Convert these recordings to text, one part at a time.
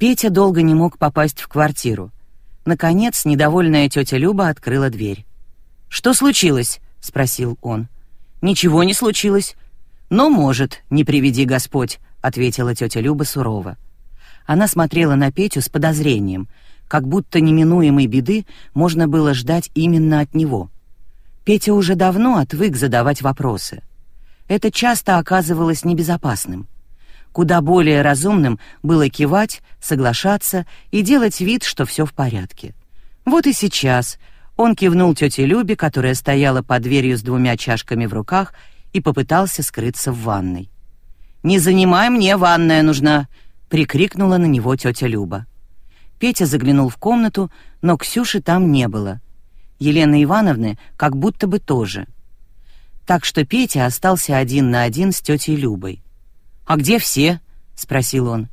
Петя долго не мог попасть в квартиру. Наконец, недовольная тетя Люба открыла дверь. «Что случилось?» — спросил он. «Ничего не случилось». «Но может, не приведи Господь», — ответила тетя Люба сурово. Она смотрела на Петю с подозрением, как будто неминуемой беды можно было ждать именно от него. Петя уже давно отвык задавать вопросы. Это часто оказывалось небезопасным. Куда более разумным было кивать, соглашаться и делать вид, что все в порядке. Вот и сейчас он кивнул тете Любе, которая стояла под дверью с двумя чашками в руках, и попытался скрыться в ванной. «Не занимай, мне ванная нужна!» — прикрикнула на него тетя Люба. Петя заглянул в комнату, но Ксюши там не было. Елены Ивановны как будто бы тоже. Так что Петя остался один на один с тетей Любой. «А где все?» — спросил он.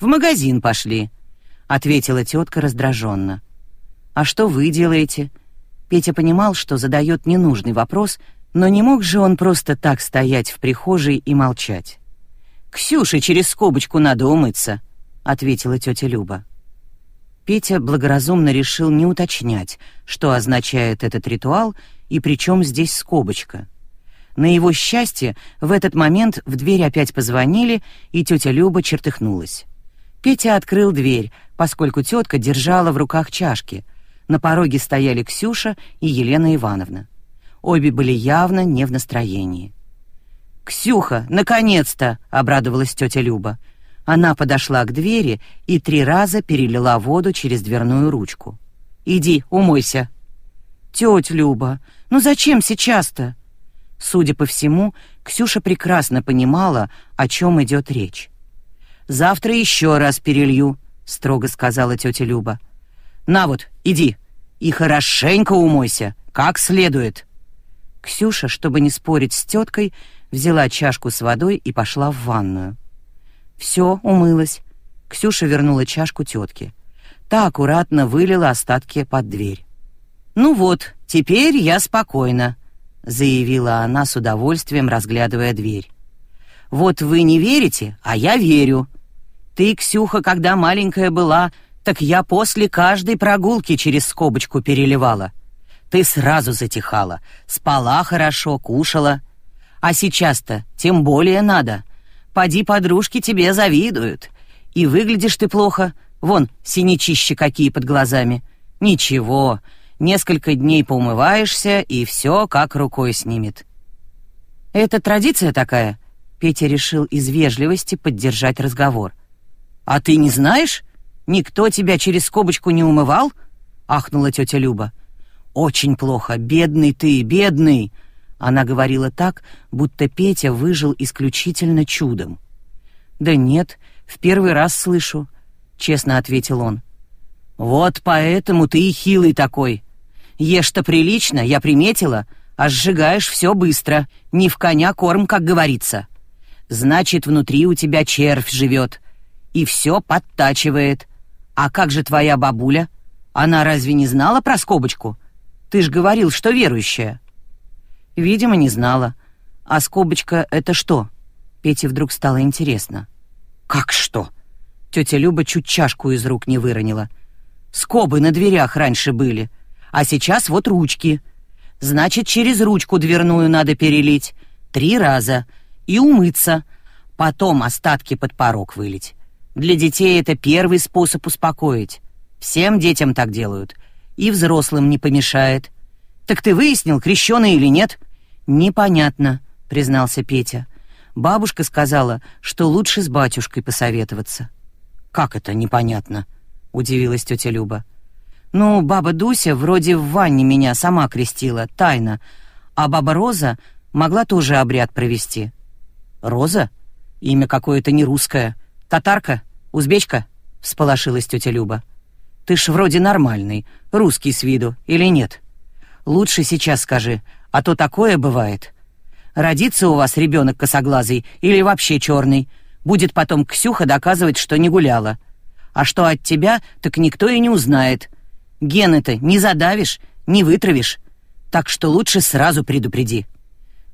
«В магазин пошли», — ответила тетка раздраженно. «А что вы делаете?» Петя понимал, что задает ненужный вопрос, но не мог же он просто так стоять в прихожей и молчать. «Ксюше через скобочку надо умыться», — ответила тетя Люба. Петя благоразумно решил не уточнять, что означает этот ритуал и при чем здесь скобочка — на его счастье, в этот момент в дверь опять позвонили, и тетя Люба чертыхнулась. Петя открыл дверь, поскольку тетка держала в руках чашки. На пороге стояли Ксюша и Елена Ивановна. Обе были явно не в настроении. «Ксюха, наконец-то!» — обрадовалась тетя Люба. Она подошла к двери и три раза перелила воду через дверную ручку. «Иди, умойся». «Тетя Люба, ну зачем сейчас-то?» Судя по всему, Ксюша прекрасно понимала, о чем идет речь. «Завтра еще раз перелью», — строго сказала тетя Люба. «На вот, иди, и хорошенько умойся, как следует». Ксюша, чтобы не спорить с теткой, взяла чашку с водой и пошла в ванную. Все, умылась. Ксюша вернула чашку тетке. Та аккуратно вылила остатки под дверь. «Ну вот, теперь я спокойна», — заявила она с удовольствием, разглядывая дверь. «Вот вы не верите, а я верю. Ты, Ксюха, когда маленькая была, так я после каждой прогулки через скобочку переливала. Ты сразу затихала, спала хорошо, кушала. А сейчас-то тем более надо. Поди подружки тебе завидуют. И выглядишь ты плохо, вон синячища какие под глазами. Ничего, Несколько дней поумываешься, и все как рукой снимет. Это традиция такая? Петя решил из вежливости поддержать разговор. А ты не знаешь? Никто тебя через скобочку не умывал? ахнула тетя Люба. Очень плохо, бедный ты, бедный. Она говорила так, будто Петя выжил исключительно чудом. Да нет, в первый раз слышу, честно ответил он. Вот поэтому ты и хилый такой, Ешь-то прилично, я приметила, а сжигаешь все быстро. Не в коня корм, как говорится. Значит, внутри у тебя червь живет. И все подтачивает. А как же твоя бабуля? Она разве не знала про скобочку? Ты ж говорил, что верующая. Видимо, не знала. А скобочка — это что? Пете вдруг стало интересно. Как что? Тетя Люба чуть чашку из рук не выронила. Скобы на дверях раньше были — а сейчас вот ручки. Значит, через ручку дверную надо перелить. Три раза. И умыться. Потом остатки под порог вылить. Для детей это первый способ успокоить. Всем детям так делают. И взрослым не помешает. Так ты выяснил, крещеный или нет? Непонятно, признался Петя. Бабушка сказала, что лучше с батюшкой посоветоваться. Как это непонятно? удивилась тетя Люба. Ну, баба Дуся вроде в ванне меня сама крестила, тайно, а баба Роза могла тоже обряд провести. Роза? Имя какое-то не русское. Татарка? Узбечка? Всполошилась тетя Люба. Ты ж вроде нормальный, русский с виду, или нет? Лучше сейчас скажи, а то такое бывает. Родится у вас ребенок косоглазый или вообще черный, будет потом Ксюха доказывать, что не гуляла. А что от тебя, так никто и не узнает. Гены-то не задавишь, не вытравишь, так что лучше сразу предупреди».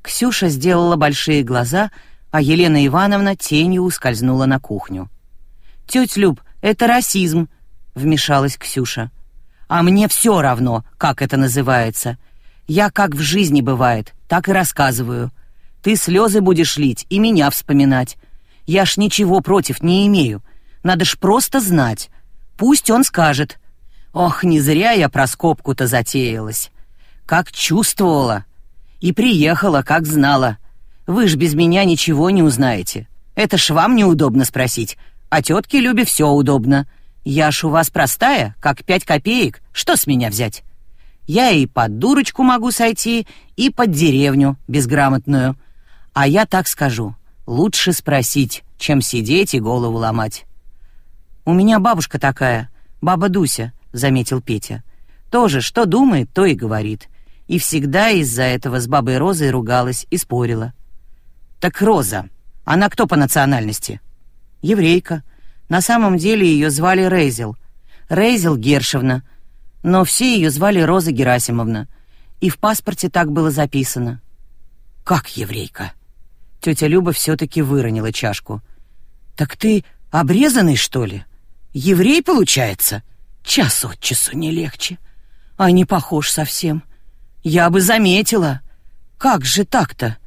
Ксюша сделала большие глаза, а Елена Ивановна тенью ускользнула на кухню. «Тетя Люб, это расизм», — вмешалась Ксюша. «А мне все равно, как это называется. Я как в жизни бывает, так и рассказываю. Ты слезы будешь лить и меня вспоминать. Я ж ничего против не имею. Надо ж просто знать. Пусть он скажет. Ох, не зря я про скобку-то затеялась. Как чувствовала. И приехала, как знала. Вы ж без меня ничего не узнаете. Это ж вам неудобно спросить. А тетке Любе все удобно. Я ж у вас простая, как пять копеек. Что с меня взять? Я и под дурочку могу сойти, и под деревню безграмотную. А я так скажу. Лучше спросить, чем сидеть и голову ломать. У меня бабушка такая, баба Дуся, заметил Петя. Тоже что думает, то и говорит. И всегда из-за этого с бабой Розой ругалась и спорила. Так Роза, она кто по национальности? Еврейка. На самом деле ее звали Рейзел. Рейзел Гершевна. Но все ее звали Роза Герасимовна. И в паспорте так было записано. Как еврейка? Тетя Люба все-таки выронила чашку. Так ты обрезанный, что ли? Еврей, получается? Час от часу не легче. А не похож совсем. Я бы заметила. Как же так-то?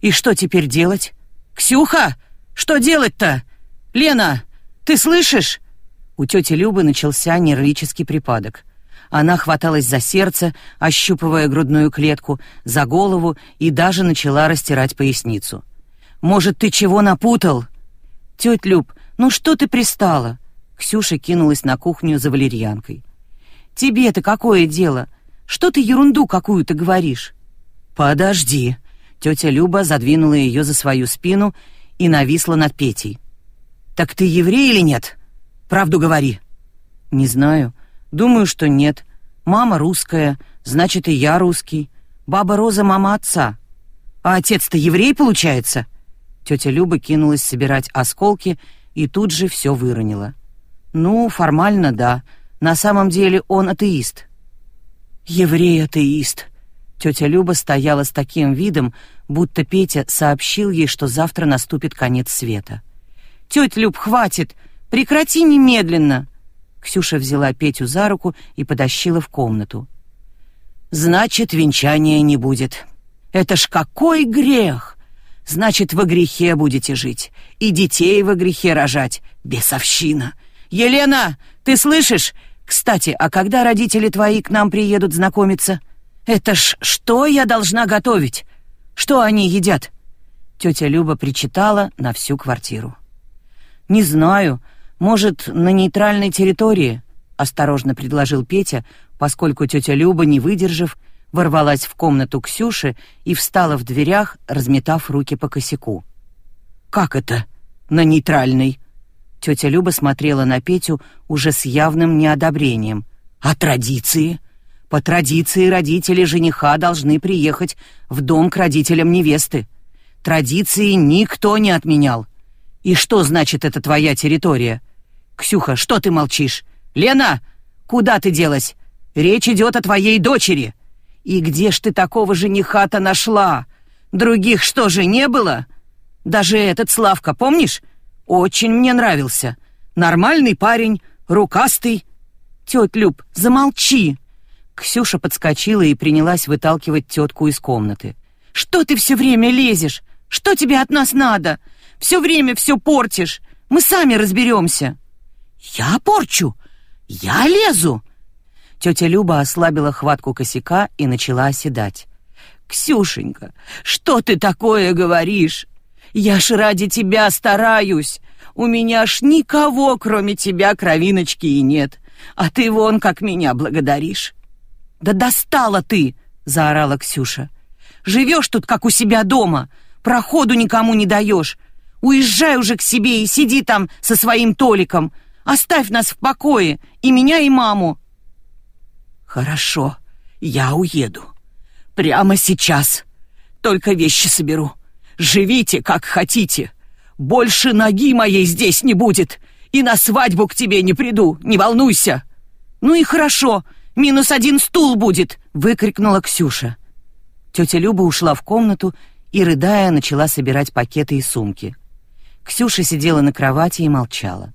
И что теперь делать? Ксюха, что делать-то? Лена, ты слышишь? У тети Любы начался нервический припадок. Она хваталась за сердце, ощупывая грудную клетку, за голову и даже начала растирать поясницу. «Может, ты чего напутал?» «Тетя Люб, ну что ты пристала?» Ксюша кинулась на кухню за валерьянкой. «Тебе-то какое дело? Что ты ерунду какую-то говоришь?» «Подожди!» Тетя Люба задвинула ее за свою спину и нависла над Петей. «Так ты еврей или нет? Правду говори». «Не знаю. Думаю, что нет. Мама русская, значит, и я русский. Баба Роза — мама отца. А отец-то еврей, получается?» Тетя Люба кинулась собирать осколки и тут же все выронила. «Ну, формально, да. На самом деле он атеист». «Еврей-атеист», Тетя Люба стояла с таким видом, будто Петя сообщил ей, что завтра наступит конец света. «Тетя Люб, хватит! Прекрати немедленно!» Ксюша взяла Петю за руку и потащила в комнату. «Значит, венчания не будет. Это ж какой грех! Значит, во грехе будете жить, и детей во грехе рожать. Бесовщина! Елена, ты слышишь? Кстати, а когда родители твои к нам приедут знакомиться?» «Это ж что я должна готовить? Что они едят?» Тетя Люба причитала на всю квартиру. «Не знаю. Может, на нейтральной территории?» — осторожно предложил Петя, поскольку тетя Люба, не выдержав, ворвалась в комнату Ксюши и встала в дверях, разметав руки по косяку. «Как это? На нейтральной?» Тетя Люба смотрела на Петю уже с явным неодобрением. «А традиции?» По традиции родители жениха должны приехать в дом к родителям невесты. Традиции никто не отменял. И что значит это твоя территория? Ксюха, что ты молчишь? Лена, куда ты делась? Речь идет о твоей дочери. И где ж ты такого жениха-то нашла? Других что же не было? Даже этот Славка, помнишь? Очень мне нравился. Нормальный парень, рукастый. Тетя Люб, замолчи. Ксюша подскочила и принялась выталкивать тетку из комнаты. «Что ты все время лезешь? Что тебе от нас надо? Все время все портишь. Мы сами разберемся». «Я порчу? Я лезу?» Тетя Люба ослабила хватку косяка и начала оседать. «Ксюшенька, что ты такое говоришь? Я ж ради тебя стараюсь. У меня ж никого, кроме тебя, кровиночки и нет. А ты вон как меня благодаришь. «Да достала ты!» — заорала Ксюша. «Живешь тут, как у себя дома, проходу никому не даешь. Уезжай уже к себе и сиди там со своим Толиком. Оставь нас в покое, и меня, и маму». «Хорошо, я уеду. Прямо сейчас. Только вещи соберу. Живите, как хотите. Больше ноги моей здесь не будет, и на свадьбу к тебе не приду, не волнуйся». «Ну и хорошо», Минус один стул будет!» — выкрикнула Ксюша. Тетя Люба ушла в комнату и, рыдая, начала собирать пакеты и сумки. Ксюша сидела на кровати и молчала.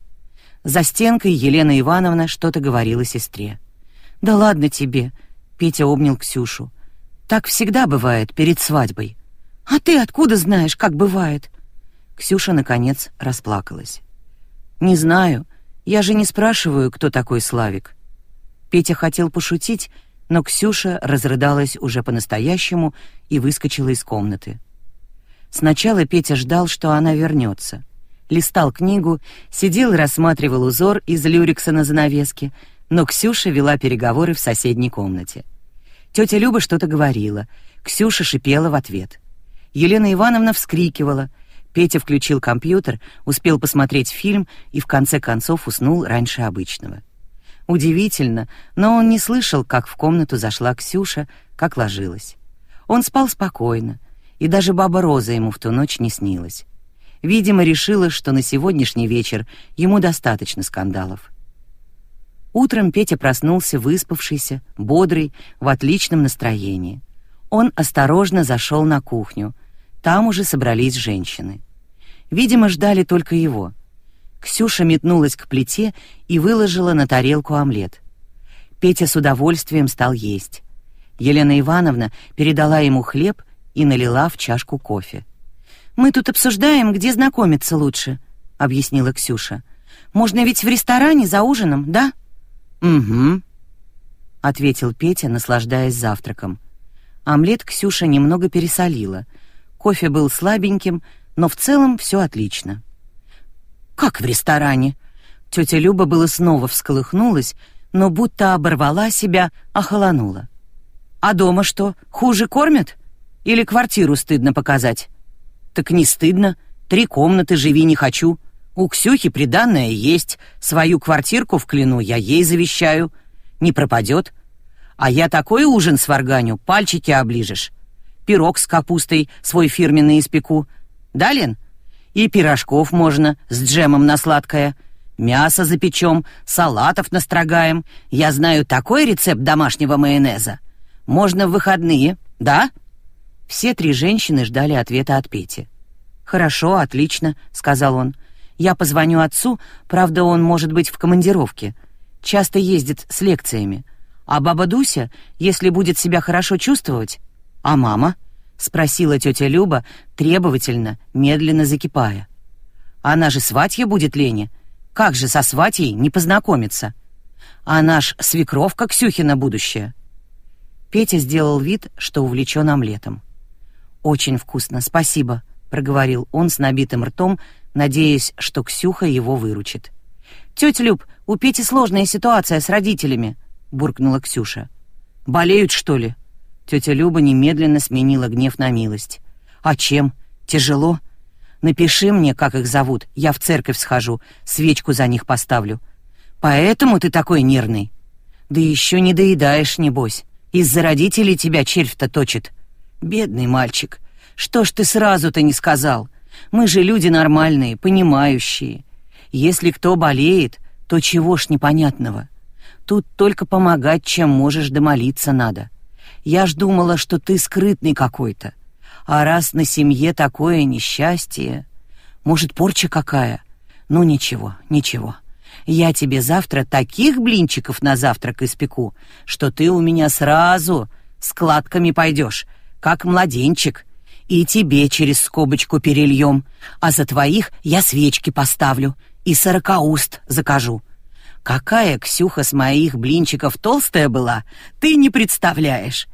За стенкой Елена Ивановна что-то говорила сестре. «Да ладно тебе», — Петя обнял Ксюшу. «Так всегда бывает перед свадьбой». «А ты откуда знаешь, как бывает?» Ксюша, наконец, расплакалась. «Не знаю. Я же не спрашиваю, кто такой Славик». Петя хотел пошутить, но Ксюша разрыдалась уже по-настоящему и выскочила из комнаты. Сначала Петя ждал, что она вернется листал книгу, сидел и рассматривал узор из люрикса на занавеске, но Ксюша вела переговоры в соседней комнате. Тетя Люба что-то говорила, Ксюша шипела в ответ. Елена Ивановна вскрикивала. Петя включил компьютер, успел посмотреть фильм и в конце концов уснул раньше обычного. Удивительно, но он не слышал, как в комнату зашла Ксюша, как ложилась. Он спал спокойно, и даже баба Роза ему в ту ночь не снилась. Видимо, решила, что на сегодняшний вечер ему достаточно скандалов. Утром Петя проснулся выспавшийся, бодрый, в отличном настроении. Он осторожно зашел на кухню. Там уже собрались женщины. Видимо, ждали только его. Ксюша метнулась к плите и выложила на тарелку омлет. Петя с удовольствием стал есть. Елена Ивановна передала ему хлеб и налила в чашку кофе. Мы тут обсуждаем, где знакомиться лучше, объяснила Ксюша. Можно ведь в ресторане за ужином, да? Угу, ответил Петя, наслаждаясь завтраком. Омлет Ксюша немного пересолила. Кофе был слабеньким, но в целом все отлично. Как в ресторане? Тетя Люба было снова всколыхнулась, но будто оборвала себя, охолонула. А дома что, хуже кормят? Или квартиру стыдно показать? Так не стыдно. Три комнаты живи не хочу. У Ксюхи приданное есть. Свою квартирку в Клину я ей завещаю. Не пропадет. А я такой ужин сварганю, пальчики оближешь. Пирог с капустой свой фирменный испеку. Да, Лен? И пирожков можно с джемом на сладкое. Мясо запечем, салатов настрогаем. Я знаю такой рецепт домашнего майонеза. Можно в выходные, да?» Все три женщины ждали ответа от Пети. «Хорошо, отлично», — сказал он. «Я позвоню отцу, правда, он может быть в командировке. Часто ездит с лекциями. А баба Дуся, если будет себя хорошо чувствовать... А мама?» — спросила тетя Люба, требовательно, медленно закипая. «Она же сватья будет Лене. Как же со сватьей не познакомиться? А наш свекровка Ксюхина будущее». Петя сделал вид, что увлечен омлетом. «Очень вкусно, спасибо», — проговорил он с набитым ртом, надеясь, что Ксюха его выручит. «Тетя Люб, у Пети сложная ситуация с родителями», — буркнула Ксюша. «Болеют, что ли?» Тетя Люба немедленно сменила гнев на милость. «А чем? Тяжело? Напиши мне, как их зовут, я в церковь схожу, свечку за них поставлю. Поэтому ты такой нервный? Да еще не доедаешь, небось. Из-за родителей тебя червь-то точит. Бедный мальчик, что ж ты сразу-то не сказал? Мы же люди нормальные, понимающие. Если кто болеет, то чего ж непонятного? Тут только помогать, чем можешь, да молиться надо. Я ж думала, что ты скрытный какой-то. А раз на семье такое несчастье... Может, порча какая? Ну, ничего, ничего. Я тебе завтра таких блинчиков на завтрак испеку, что ты у меня сразу складками пойдешь, как младенчик, и тебе через скобочку перельем, а за твоих я свечки поставлю и сорокауст закажу. Какая Ксюха с моих блинчиков толстая была, ты не представляешь.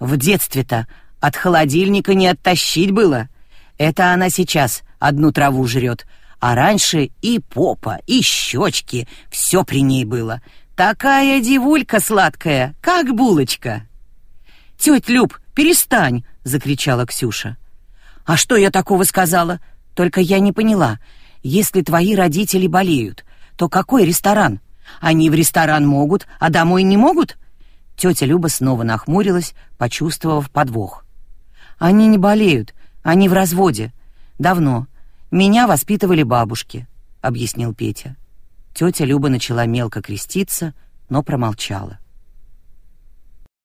В детстве-то от холодильника не оттащить было. Это она сейчас одну траву жрет, а раньше и попа, и щечки, все при ней было. Такая девулька сладкая, как булочка. Тетя Люб, перестань!» — закричала Ксюша. «А что я такого сказала? Только я не поняла. Если твои родители болеют, то какой ресторан? Они в ресторан могут, а домой не могут?» Тетя Люба снова нахмурилась, почувствовав подвох. «Они не болеют, они в разводе. Давно. Меня воспитывали бабушки», — объяснил Петя. Тетя Люба начала мелко креститься, но промолчала.